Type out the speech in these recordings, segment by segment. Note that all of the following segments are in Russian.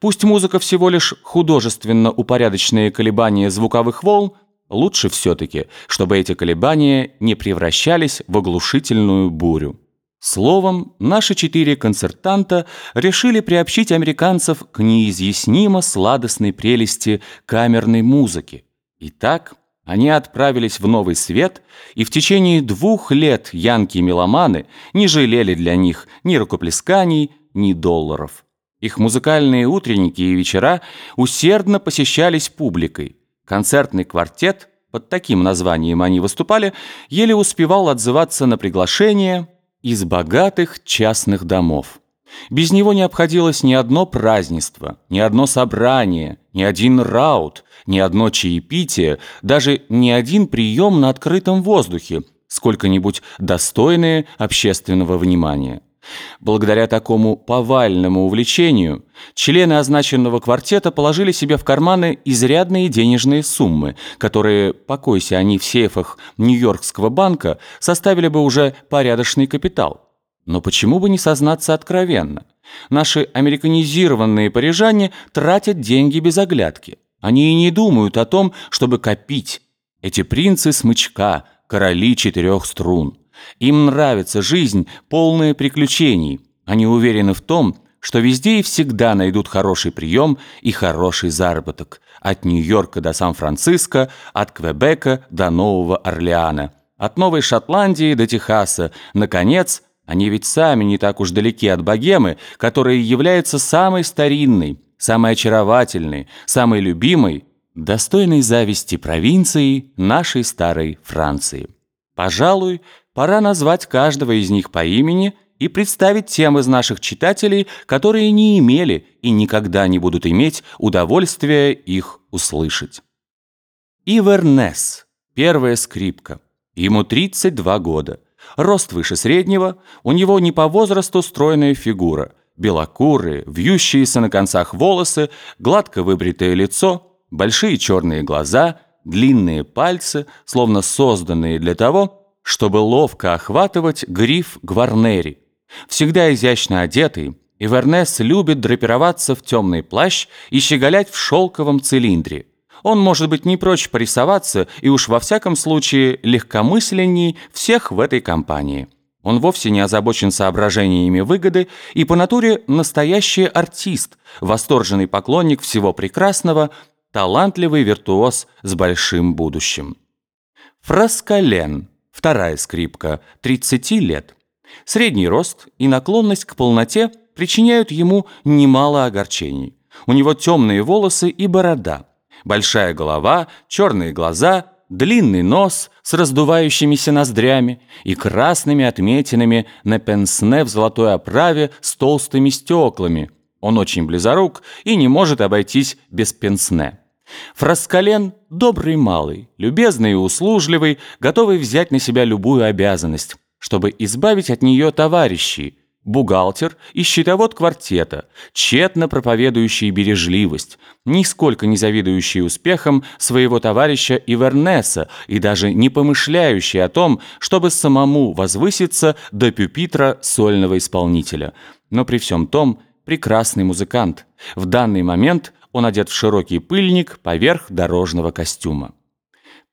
Пусть музыка всего лишь художественно упорядоченные колебания звуковых волн, лучше все-таки, чтобы эти колебания не превращались в оглушительную бурю. Словом, наши четыре концертанта решили приобщить американцев к неизъяснимо сладостной прелести камерной музыки. Итак, они отправились в Новый Свет, и в течение двух лет янки-меломаны не жалели для них ни рукоплесканий, ни долларов. Их музыкальные утренники и вечера усердно посещались публикой. Концертный квартет, под таким названием они выступали, еле успевал отзываться на приглашения – из богатых частных домов. Без него не обходилось ни одно празднество, ни одно собрание, ни один раут, ни одно чаепитие, даже ни один прием на открытом воздухе, сколько-нибудь достойное общественного внимания. Благодаря такому повальному увлечению члены означенного квартета положили себе в карманы изрядные денежные суммы, которые, покойся они в сейфах Нью-Йоркского банка, составили бы уже порядочный капитал. Но почему бы не сознаться откровенно? Наши американизированные парижане тратят деньги без оглядки. Они и не думают о том, чтобы копить. Эти принцы смычка, короли четырех струн. Им нравится жизнь, полная приключений. Они уверены в том, что везде и всегда найдут хороший прием и хороший заработок. От Нью-Йорка до Сан-Франциско, от Квебека до Нового Орлеана, от Новой Шотландии до Техаса. Наконец, они ведь сами не так уж далеки от богемы, которая является самой старинной, самой очаровательной, самой любимой, достойной зависти провинции нашей старой Франции. Пожалуй, пора назвать каждого из них по имени и представить тем из наших читателей, которые не имели и никогда не будут иметь удовольствия их услышать. Ивернес, первая скрипка. Ему 32 года. Рост выше среднего, у него не по возрасту стройная фигура, белокурые, вьющиеся на концах волосы, гладко выбритое лицо, большие черные глаза – длинные пальцы, словно созданные для того, чтобы ловко охватывать гриф гварнери. Всегда изящно одетый, Ивернес любит драпироваться в темный плащ и щеголять в шелковом цилиндре. Он может быть не прочь порисоваться и уж во всяком случае легкомысленней всех в этой компании. Он вовсе не озабочен соображениями выгоды и по натуре настоящий артист, восторженный поклонник всего прекрасного, талантливый виртуоз с большим будущим. Фраскален, вторая скрипка, 30 лет. Средний рост и наклонность к полноте причиняют ему немало огорчений. У него темные волосы и борода, большая голова, черные глаза, длинный нос с раздувающимися ноздрями и красными отметинами на пенсне в золотой оправе с толстыми стеклами. Он очень близорук и не может обойтись без пенсне. Фраскален – добрый малый, любезный и услужливый, готовый взять на себя любую обязанность, чтобы избавить от нее товарищей, бухгалтер и счетовод квартета, тщетно проповедующий бережливость, нисколько не завидующий успехам своего товарища Ивернеса и даже не помышляющий о том, чтобы самому возвыситься до пюпитра сольного исполнителя. Но при всем том прекрасный музыкант. В данный момент – он одет в широкий пыльник поверх дорожного костюма.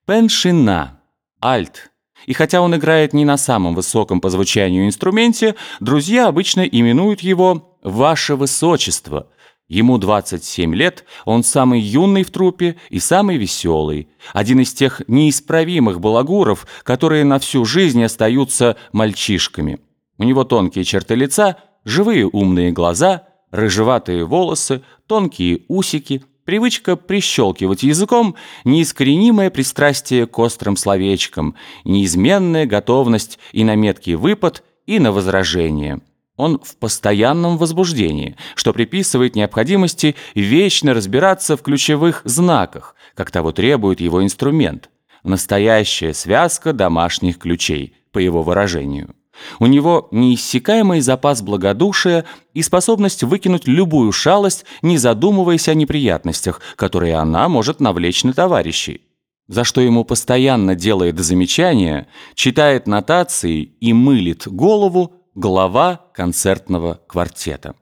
Пеншина, альт. И хотя он играет не на самом высоком по звучанию инструменте, друзья обычно именуют его «Ваше Высочество». Ему 27 лет, он самый юный в трупе и самый веселый. Один из тех неисправимых балагуров, которые на всю жизнь остаются мальчишками. У него тонкие черты лица, живые умные глаза – рыжеватые волосы, тонкие усики, привычка прищелкивать языком, неискоренимое пристрастие к острым словечкам, неизменная готовность и на меткий выпад, и на возражение. Он в постоянном возбуждении, что приписывает необходимости вечно разбираться в ключевых знаках, как того требует его инструмент. Настоящая связка домашних ключей, по его выражению. У него неиссякаемый запас благодушия и способность выкинуть любую шалость, не задумываясь о неприятностях, которые она может навлечь на товарищей. За что ему постоянно делает замечания, читает нотации и мылит голову глава концертного квартета.